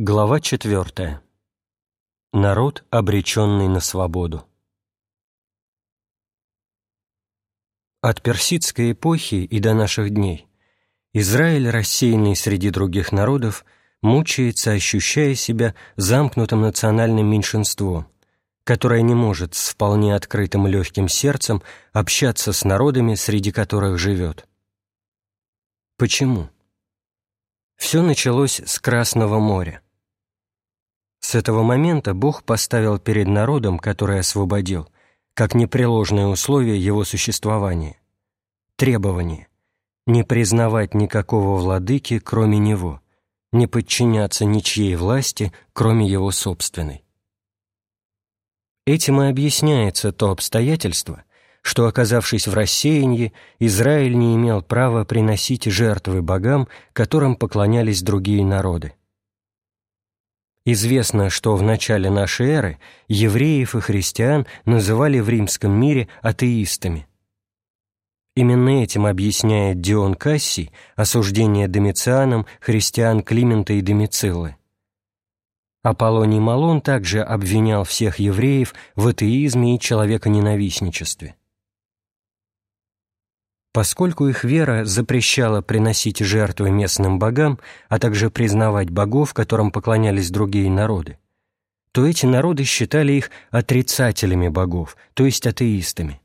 Глава 4. Народ, обреченный на свободу. От персидской эпохи и до наших дней Израиль, рассеянный среди других народов, мучается, ощущая себя замкнутым национальным меньшинством, которое не может с вполне открытым легким сердцем общаться с народами, среди которых живет. Почему? Все началось с Красного моря. С этого момента Бог поставил перед народом, который освободил, как непреложное условие его существования, требование не признавать никакого владыки, кроме него, не подчиняться ничьей власти, кроме его собственной. Этим и объясняется то обстоятельство, что, оказавшись в рассеянии, Израиль не имел права приносить жертвы богам, которым поклонялись другие народы. Известно, что в начале нашей эры евреев и христиан называли в римском мире атеистами. Именно этим объясняет Дион Кассий осуждение Домицианом христиан Климента и Домициллы. Аполлоний Малон также обвинял всех евреев в атеизме и человеконенавистничестве. Поскольку их вера запрещала приносить жертвы местным богам, а также признавать богов, которым поклонялись другие народы, то эти народы считали их отрицателями богов, то есть атеистами.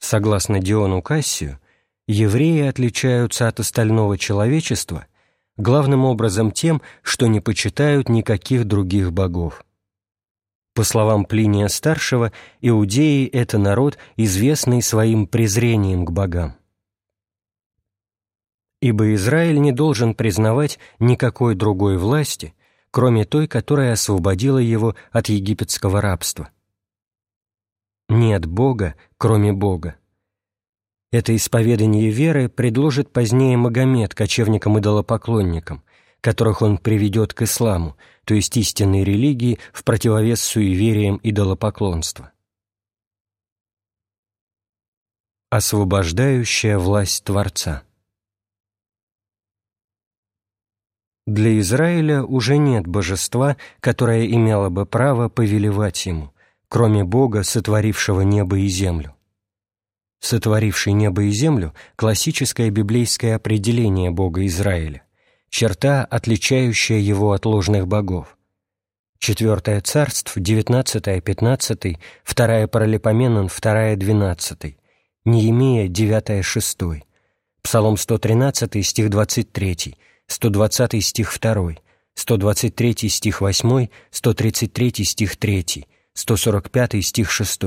Согласно Диону Кассию, евреи отличаются от остального человечества главным образом тем, что не почитают никаких других богов. По словам Плиния Старшего, иудеи — это народ, известный своим презрением к богам. Ибо Израиль не должен признавать никакой другой власти, кроме той, которая освободила его от египетского рабства. Нет Бога, кроме Бога. Это исповедание веры предложит позднее Магомед кочевникам-идолопоклонникам, которых он приведет к исламу, то есть истинной религии в противовес суевериям идолопоклонства. Освобождающая власть Творца Для Израиля уже нет божества, которое имело бы право повелевать ему, кроме Бога, сотворившего небо и землю. Сотворивший небо и землю – классическое библейское определение Бога Израиля черта, отличающая его от ложных богов. Четвертое царств, девятнадцатое, пятнадцатый, вторая Паралипоменон, вторая, двенадцатый, Неемия, девятая, шестой, Псалом 113, стих 23, 120 стих 2, 123 стих 8, 133 стих 3, 145 стих 6,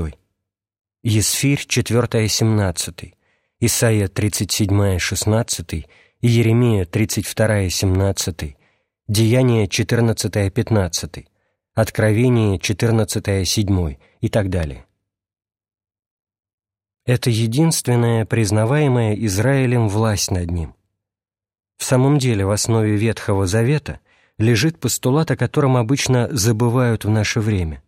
Есфирь, 4 17, Исайя, 37 16, Иеремия 32-17, Деяния 14-15, Откровение 14-7 и так далее. Это единственная признаваемая Израилем власть над ним. В самом деле в основе Ветхого Завета лежит постулат, о котором обычно забывают в наше время.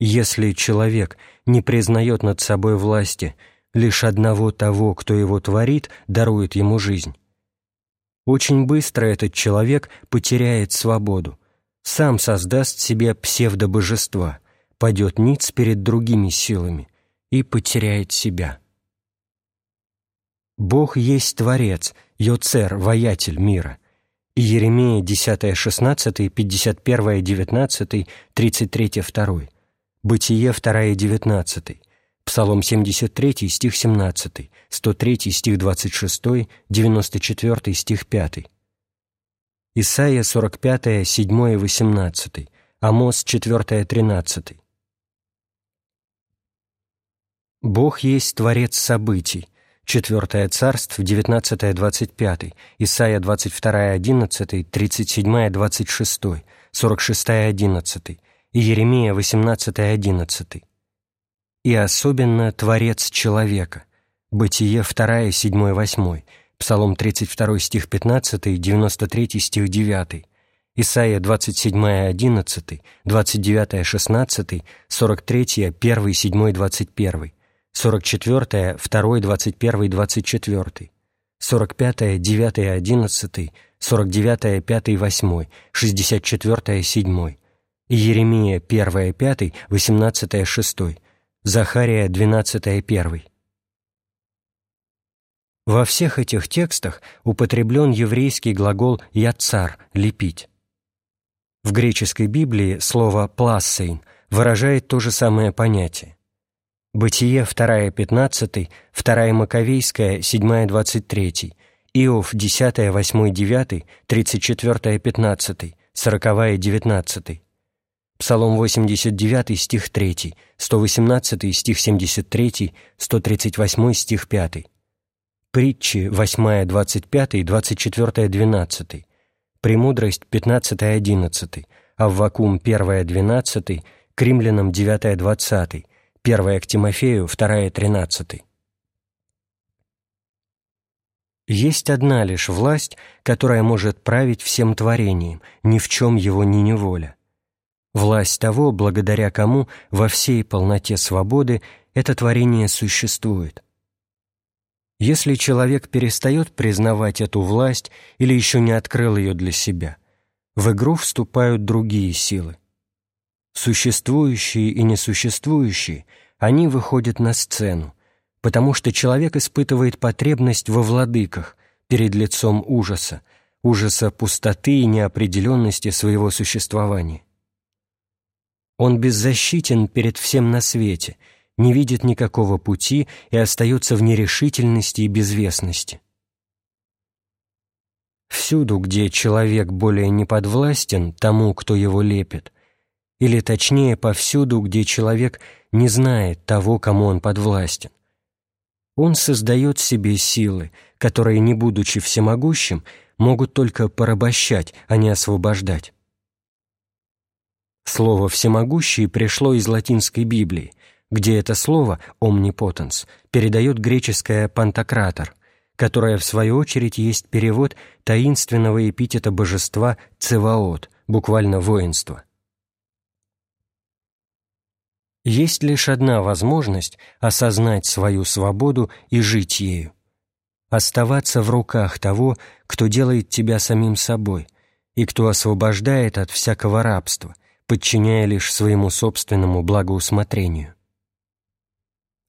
Если человек не признает над собой власти – лишь одного того, кто его творит, дарует ему жизнь. Очень быстро этот человек потеряет свободу, сам создаст себе псевдобожества, падет ниц перед другими силами и потеряет себя. Бог есть Творец, Йоцер, Воятель мира. И Еремея 10, 16, 51, 19, 33, 2. Бытие 2, 19. Псалом 73, стих 17, 103, стих 26, 94, стих 5. Исайя 45, 7 и 18, Амос 4, 13. Бог есть Творец событий, Четвертое царство, 19, 25, Исайя 22, 11, 37, 26, 46, 11 и Еремия 18, 11 и особенно Творец человека. Бытие 2, 7, 8, Псалом 32 стих 15, 93 стих 9, Исайя 27, 11, 29, 16, 43, 1, 7, 21, 44, 2, 21, 24, 45, 9, 11, 49, 5, 8, 64, 7, Иеремия 1, 5, 18, 6, Захария 12, 1. Во всех этих текстах употреблен еврейский глагол «яцар» — «лепить». В греческой Библии слово «плассейн» выражает то же самое понятие. Бытие 2.15, 2 Маковейская 7.23, Иов 10, 8, 9, 34, 15, 40, 19. Псалом 89, стих 3, 118, стих 73, 138, стих 5. Притчи 8, 25, 24, 12. Премудрость 15, 11. Аввакум 1, 12, к Римлянам 9, 20, 1 к Тимофею 2, 13. Есть одна лишь власть, которая может править всем творением, ни в чем его не неволя. Власть того, благодаря кому во всей полноте свободы это творение существует. Если человек перестает признавать эту власть или еще не открыл ее для себя, в игру вступают другие силы. Существующие и несуществующие, они выходят на сцену, потому что человек испытывает потребность во владыках перед лицом ужаса, ужаса пустоты и неопределенности своего существования. Он беззащитен перед всем на свете, не видит никакого пути и остается в нерешительности и безвестности. Всюду, где человек более не подвластен тому, кто его лепит, или точнее повсюду, где человек не знает того, кому он подвластен, он создает себе силы, которые, не будучи всемогущим, могут только порабощать, а не освобождать. Слово «всемогущий» пришло из латинской Библии, где это слово «omnipotens» передает греческое «пантократор», которое, в свою очередь, есть перевод таинственного эпитета божества «цеваот», буквально «воинство». Есть лишь одна возможность осознать свою свободу и жить ею. Оставаться в руках того, кто делает тебя самим собой и кто освобождает от всякого рабства, подчиняя лишь своему собственному благоусмотрению.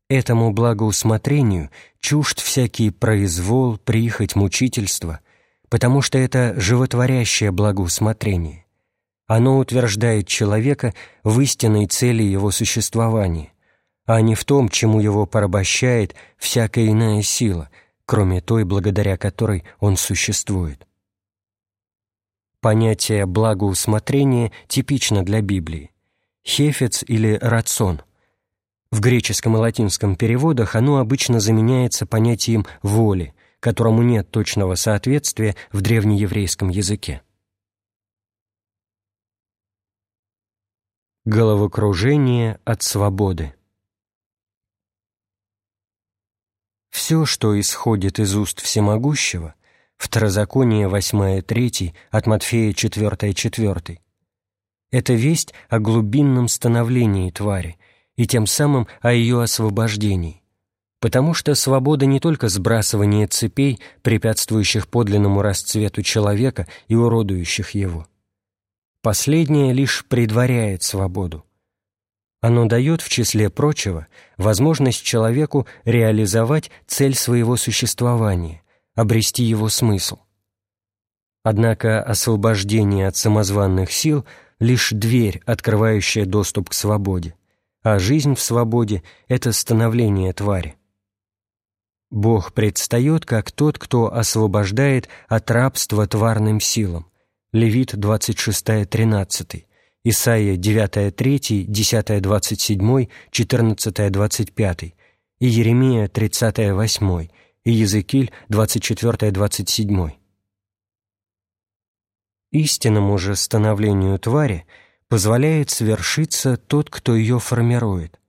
Этому благоусмотрению чужд всякий произвол, прихоть, мучительство, потому что это животворящее благоусмотрение. Оно утверждает человека в истинной цели его существования, а не в том, чему его порабощает всякая иная сила, кроме той, благодаря которой он существует. Понятие благоусмотрения типично для Библии. Хефец или рацион. В греческом и латинском переводах оно обычно заменяется понятием воли, которому нет точного соответствия в древнееврейском языке. Головокружение от свободы. Все, что исходит из уст всемогущего, Второзаконие 8.3 от Матфея 4.4, это весть о глубинном становлении твари и тем самым о ее освобождении, потому что свобода не только сбрасывание цепей, препятствующих подлинному расцвету человека и уродующих его – Последнее лишь предваряет свободу. Оно дает, в числе прочего, возможность человеку реализовать цель своего существования, обрести его смысл. Однако освобождение от самозванных сил — лишь дверь, открывающая доступ к свободе, а жизнь в свободе — это становление твари. Бог предстает как тот, кто освобождает от рабства тварным силам, Левит 26.13, Исаия 9.3, 10.27, 14.25 и Еремия 30.8 и Езекиль 24.27. Истинному же становлению твари позволяет свершиться тот, кто ее формирует,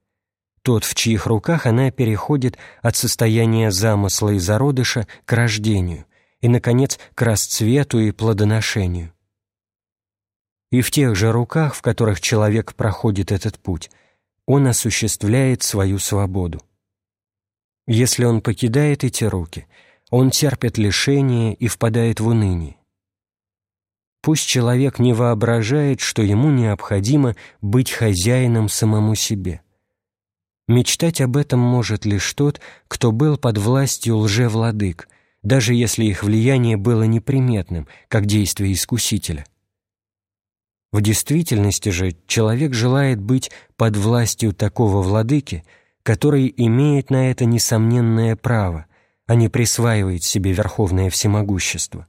тот, в чьих руках она переходит от состояния замысла и зародыша к рождению, и, наконец, к расцвету и плодоношению. И в тех же руках, в которых человек проходит этот путь, он осуществляет свою свободу. Если он покидает эти руки, он терпит лишение и впадает в уныние. Пусть человек не воображает, что ему необходимо быть хозяином самому себе. Мечтать об этом может лишь тот, кто был под властью лжевладык, даже если их влияние было неприметным, как действие искусителя. В действительности же человек желает быть под властью такого владыки, который имеет на это несомненное право, а не присваивает себе верховное всемогущество.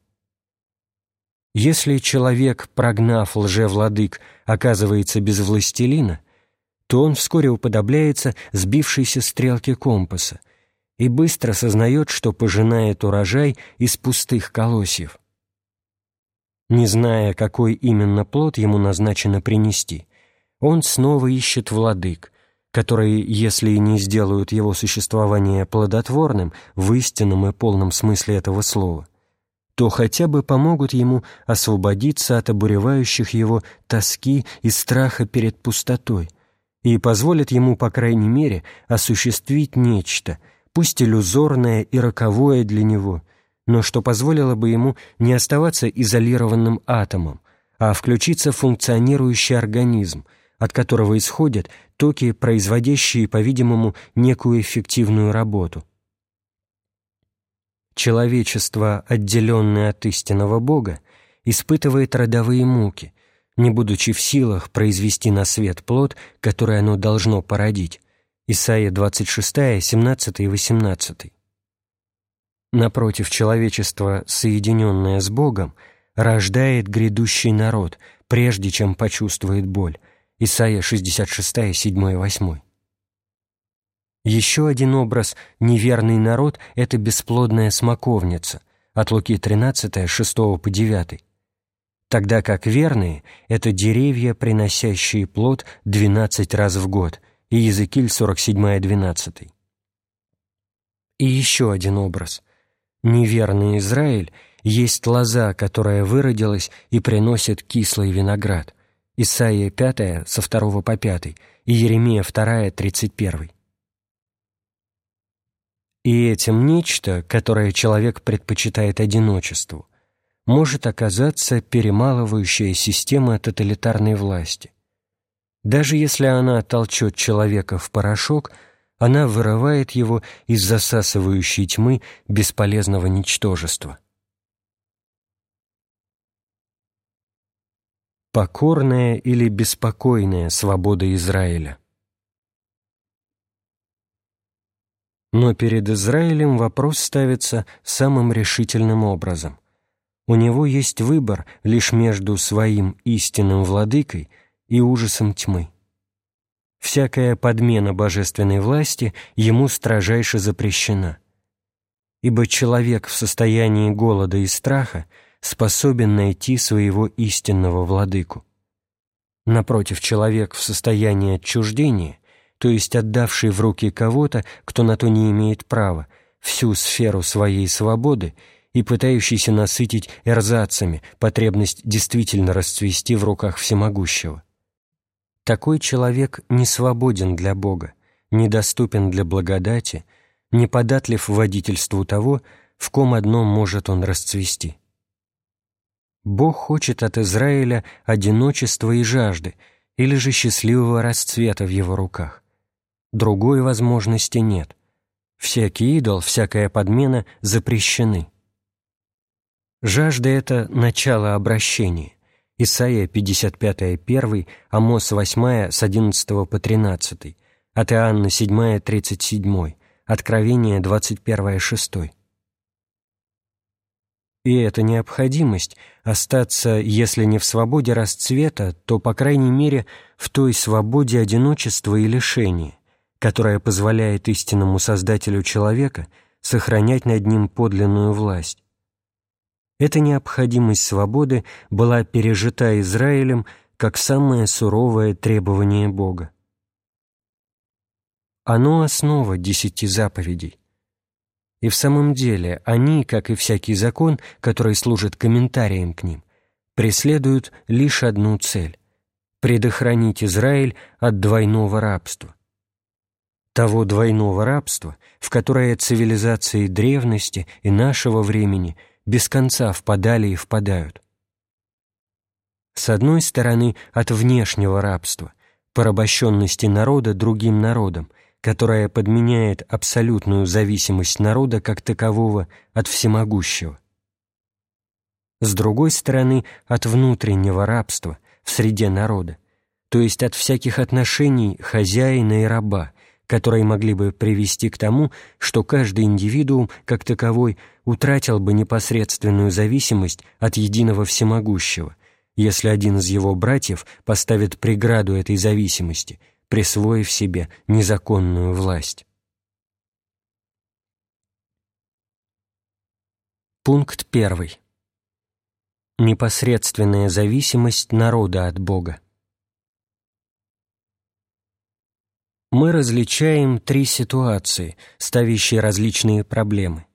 Если человек, прогнав лжевладык, оказывается без властелина, то он вскоре уподобляется сбившейся стрелке компаса и быстро сознает, что пожинает урожай из пустых колосьев. Не зная, какой именно плод ему назначено принести, он снова ищет владык, которые, если не сделают его существование плодотворным в истинном и полном смысле этого слова, то хотя бы помогут ему освободиться от обуревающих его тоски и страха перед пустотой и позволят ему, по крайней мере, осуществить нечто, пусть иллюзорное и роковое для него, но что позволило бы ему не оставаться изолированным атомом, а включиться в функционирующий организм, от которого исходят токи, производящие, по-видимому, некую эффективную работу. Человечество, отделенное от истинного Бога, испытывает родовые муки, не будучи в силах произвести на свет плод, который оно должно породить. Исайя 26, 17 и 18. Напротив, человечество, соединенное с Богом, рождает грядущий народ, прежде чем почувствует боль. Исайя 66, 7 и 8. Еще один образ «неверный народ» — это бесплодная смоковница от Луки 13, 6 по 9, тогда как верные — это деревья, приносящие плод 12 раз в год, и Езекиль 47, 12. И еще один образ. Неверный Израиль есть лоза, которая выродилась и приносит кислый виноград. Исайя 5, со 2 по 5, и Еремия 2, 31. И этим нечто, которое человек предпочитает одиночеству, может оказаться перемалывающая система тоталитарной власти. Даже если она толчет человека в порошок, она вырывает его из засасывающей тьмы бесполезного ничтожества. Покорная или беспокойная свобода Израиля Но перед Израилем вопрос ставится самым решительным образом. У него есть выбор лишь между своим истинным владыкой и ужасом тьмы. Всякая подмена божественной власти ему строжайше запрещена. Ибо человек в состоянии голода и страха способен найти своего истинного владыку. Напротив, человек в состоянии отчуждения то есть отдавший в руки кого-то, кто на то не имеет права, всю сферу своей свободы и пытающийся насытить эрзацами потребность действительно расцвести в руках всемогущего. Такой человек не свободен для Бога, недоступен для благодати, не податлив водительству того, в ком одном может он расцвести. Бог хочет от Израиля одиночества и жажды, или же счастливого расцвета в его руках. Другой возможности нет. Всякий идол, всякая подмена запрещены. Жажда — это начало обращения. Исайя 55.1, Амос 8 с 11 по 13, от Иоанна 7 37, Откровение 21 6. И эта необходимость остаться, если не в свободе расцвета, то, по крайней мере, в той свободе одиночества и лишения, которая позволяет истинному Создателю человека сохранять над ним подлинную власть. Эта необходимость свободы была пережита Израилем как самое суровое требование Бога. Оно основа десяти заповедей. И в самом деле они, как и всякий закон, который служит комментарием к ним, преследуют лишь одну цель — предохранить Израиль от двойного рабства. того двойного рабства, в которое цивилизации древности и нашего времени без конца впадали и впадают. С одной стороны, от внешнего рабства, порабощенности народа другим народом, которая подменяет абсолютную зависимость народа как такового от всемогущего. С другой стороны, от внутреннего рабства в среде народа, то есть от всяких отношений хозяина и раба, которые могли бы привести к тому, что каждый индивидуум, как таковой, утратил бы непосредственную зависимость от единого всемогущего, если один из его братьев поставит преграду этой зависимости, присвоив себе незаконную власть. Пункт первый. Непосредственная зависимость народа от Бога. мы различаем три ситуации, ставящие различные проблемы.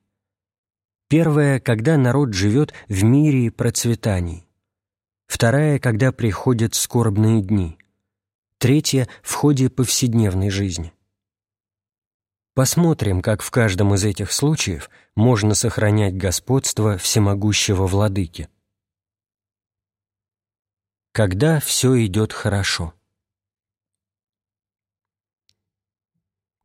Первая, когда народ живет в мире и процветании. Вторая, когда приходят скорбные дни. Третья, в ходе повседневной жизни. Посмотрим, как в каждом из этих случаев можно сохранять господство всемогущего владыки. Когда все идет хорошо.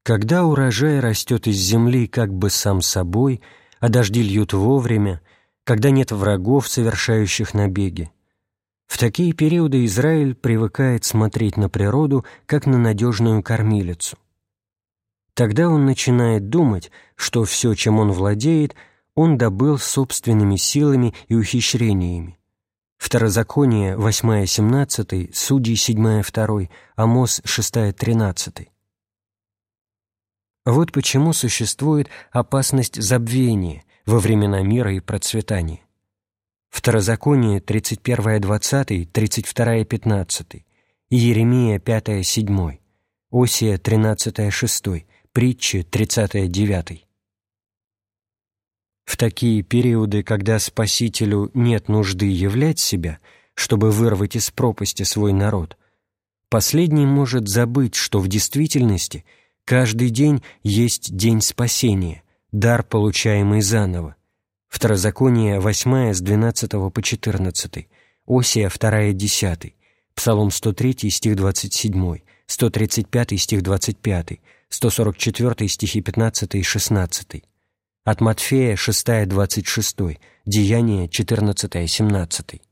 Когда урожай растет из земли как бы сам собой, а дожди льют вовремя, когда нет врагов, совершающих набеги, в такие периоды Израиль привыкает смотреть на природу как на надежную кормилицу. Тогда он начинает думать, что все, чем он владеет, он добыл собственными силами и ухищрениями. Второзаконие 8-17, Судьи 7-2, Амос 6-13. Вот почему существует опасность забвения во времена мира и процветания. Второзаконие 31-20, 32-15, Иеремия 5-7, Осия 13-6, Притчи 30-9. В такие периоды, когда Спасителю нет нужды являть себя, чтобы вырвать из пропасти свой народ, последний может забыть, что в действительности – Каждый день есть день спасения, дар, получаемый заново. Второзаконие 8 с 12 по 14, Осия 2 10, Псалом 103 стих 27, 135 стих 25, 144 стихи 15 и 16. От Матфея 6 26, Деяние 14 17.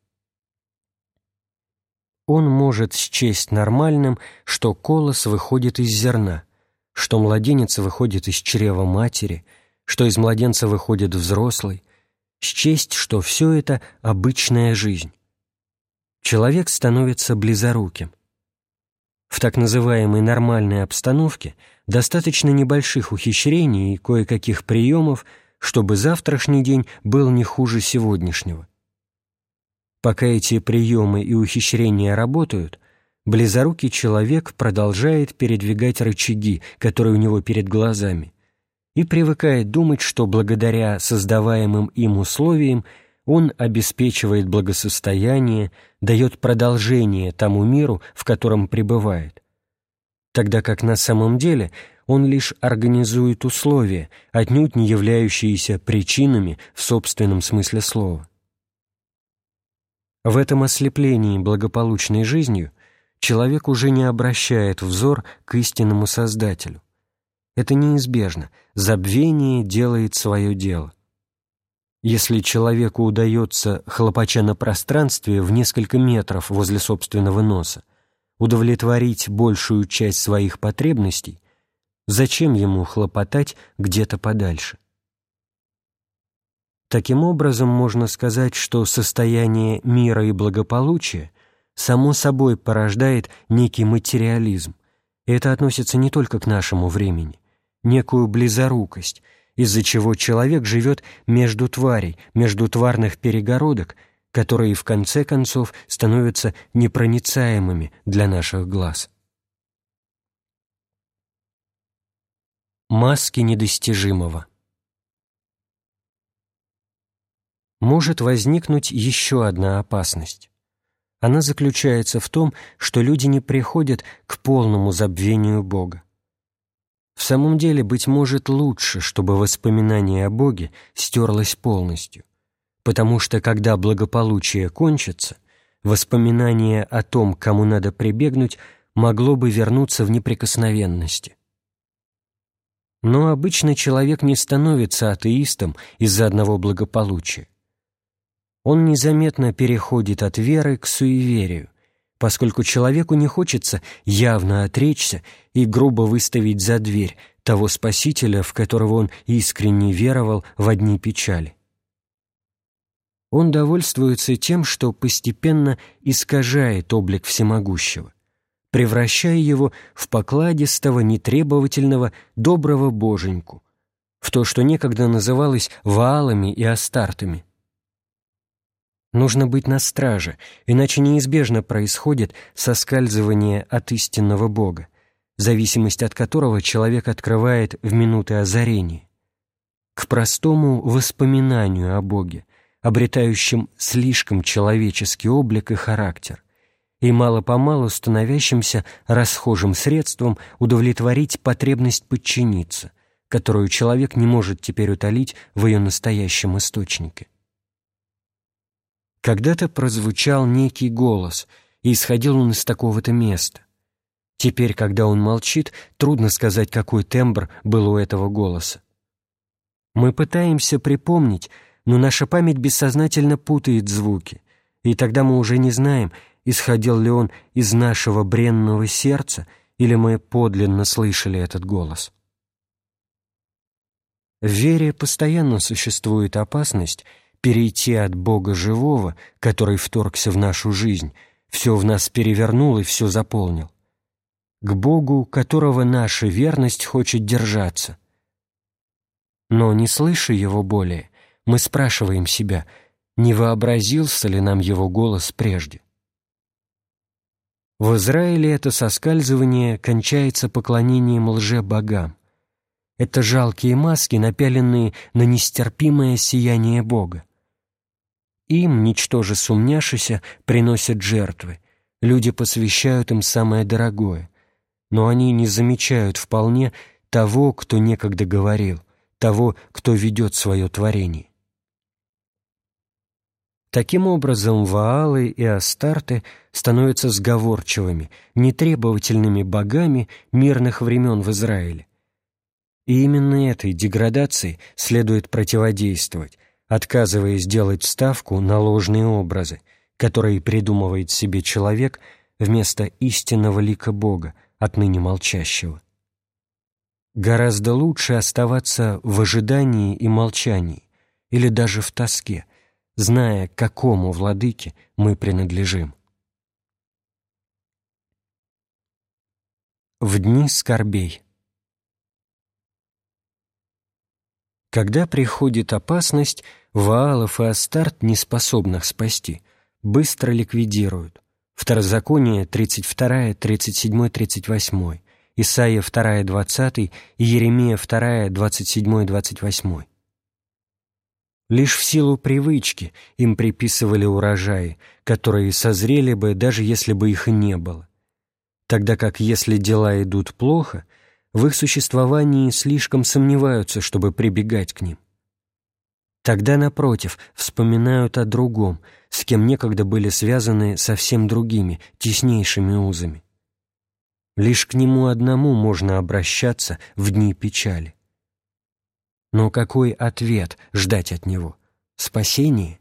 Он может счесть нормальным, что колос выходит из зерна, что младенец выходит из чрева матери, что из младенца выходит взрослый, счесть, что все это обычная жизнь. Человек становится близоруким. В так называемой нормальной обстановке достаточно небольших ухищрений и кое-каких приемов, чтобы завтрашний день был не хуже сегодняшнего. Пока эти приемы и ухищрения работают, близорукий человек продолжает передвигать рычаги, которые у него перед глазами, и привыкает думать, что благодаря создаваемым им условиям он обеспечивает благосостояние, дает продолжение тому миру, в котором пребывает, тогда как на самом деле он лишь организует условия, отнюдь не являющиеся причинами в собственном смысле слова. В этом ослеплении благополучной жизнью человек уже не обращает взор к истинному Создателю. Это неизбежно, забвение делает свое дело. Если человеку удается, хлопача на пространстве в несколько метров возле собственного носа, удовлетворить большую часть своих потребностей, зачем ему хлопотать где-то подальше? Таким образом, можно сказать, что состояние мира и благополучия само собой порождает некий материализм. Это относится не только к нашему времени, некую близорукость, из-за чего человек живет между тварей, между тварных перегородок, которые в конце концов становятся непроницаемыми для наших глаз. Маски недостижимого Может возникнуть еще одна опасность. Она заключается в том, что люди не приходят к полному забвению Бога. В самом деле, быть может, лучше, чтобы воспоминание о Боге стерлось полностью, потому что, когда благополучие кончится, воспоминание о том, кому надо прибегнуть, могло бы вернуться в неприкосновенности. Но обычно человек не становится атеистом из-за одного благополучия. Он незаметно переходит от веры к суеверию, поскольку человеку не хочется явно отречься и грубо выставить за дверь того Спасителя, в которого он искренне веровал в одни печали. Он довольствуется тем, что постепенно искажает облик всемогущего, превращая его в покладистого, нетребовательного, доброго боженьку, в то, что некогда называлось ваалами и астартами. Нужно быть на страже, иначе неизбежно происходит соскальзывание от истинного Бога, зависимость от которого человек открывает в минуты озарения, к простому воспоминанию о Боге, обретающем слишком человеческий облик и характер, и мало-помалу становящимся расхожим средством удовлетворить потребность подчиниться, которую человек не может теперь утолить в ее настоящем источнике. Когда-то прозвучал некий голос, и исходил он из такого-то места. Теперь, когда он молчит, трудно сказать, какой тембр был у этого голоса. Мы пытаемся припомнить, но наша память бессознательно путает звуки, и тогда мы уже не знаем, исходил ли он из нашего бренного сердца, или мы подлинно слышали этот голос. В вере постоянно существует опасность перейти от Бога живого, который вторгся в нашу жизнь, все в нас перевернул и все заполнил, к Богу, которого наша верность хочет держаться. Но не слыша Его более, мы спрашиваем себя, не вообразился ли нам Его голос прежде. В Израиле это соскальзывание кончается поклонением лже-богам. Это жалкие маски, напяленные на нестерпимое сияние Бога. Им, ничтоже сумняшися, приносят жертвы. Люди посвящают им самое дорогое. Но они не замечают вполне того, кто некогда говорил, того, кто ведет свое творение. Таким образом, Ваалы и Астарты становятся сговорчивыми, нетребовательными богами мирных времен в Израиле. И именно этой деградации следует противодействовать, отказываясь делать ставку на ложные образы, которые придумывает себе человек вместо истинного лика Бога, отныне молчащего. Гораздо лучше оставаться в ожидании и молчании, или даже в тоске, зная, к какому владыке мы принадлежим. В дни скорбей Когда приходит опасность, Ваалов и Астарт, неспособных спасти, быстро ликвидируют. Второзаконие 32, 37, 38, Исаия 2, 20 и Еремия 2, 27, 28. Лишь в силу привычки им приписывали урожаи, которые созрели бы, даже если бы их и не было. Тогда как если дела идут плохо – в их существовании слишком сомневаются, чтобы прибегать к ним. Тогда, напротив, вспоминают о другом, с кем некогда были связаны совсем другими, теснейшими узами. Лишь к нему одному можно обращаться в дни печали. Но какой ответ ждать от него? Спасение?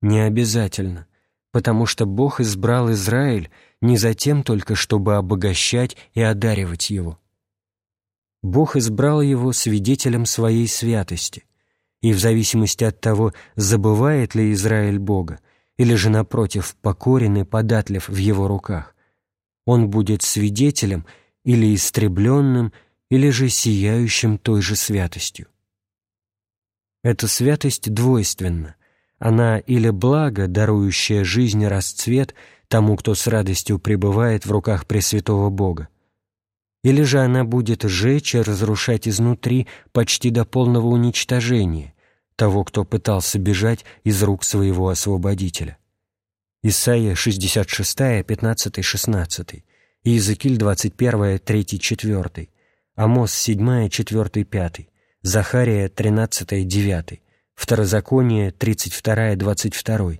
Не обязательно, потому что Бог избрал Израиль не за тем только, чтобы обогащать и одаривать его. Бог избрал его свидетелем своей святости, и в зависимости от того, забывает ли Израиль Бога, или же, напротив, покорен и податлив в его руках, он будет свидетелем или истребленным, или же сияющим той же святостью. Эта святость двойственна. Она или благо, дарующее жизнь и расцвет – тому, кто с радостью пребывает в руках Пресвятого Бога. Или же она будет сжечь и разрушать изнутри почти до полного уничтожения того, кто пытался бежать из рук своего освободителя. Исайя 66, 15, 16, Иезекииль 21, 3, 4, Амос 7, 4, 5, Захария 13, 9, Второзаконие 32, 22,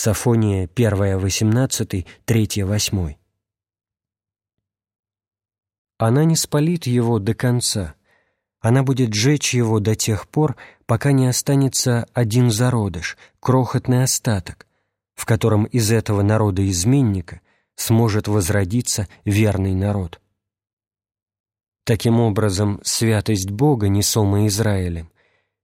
Сафония 1, 18, 3, 8. Она не спалит его до конца, она будет жечь его до тех пор, пока не останется один зародыш, крохотный остаток, в котором из этого народа-изменника сможет возродиться верный народ. Таким образом, святость Бога, несомая Израилем,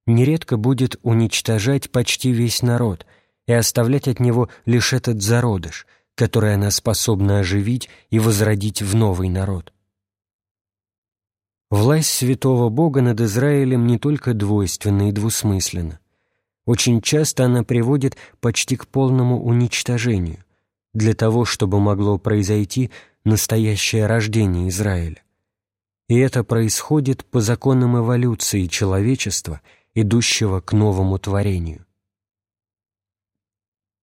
нередко будет уничтожать почти весь народ и оставлять от него лишь этот зародыш, который она способна оживить и возродить в новый народ. Власть святого Бога над Израилем не только двойственна и двусмысленна. Очень часто она приводит почти к полному уничтожению, для того, чтобы могло произойти настоящее рождение Израиля. И это происходит по законам эволюции человечества, идущего к новому творению.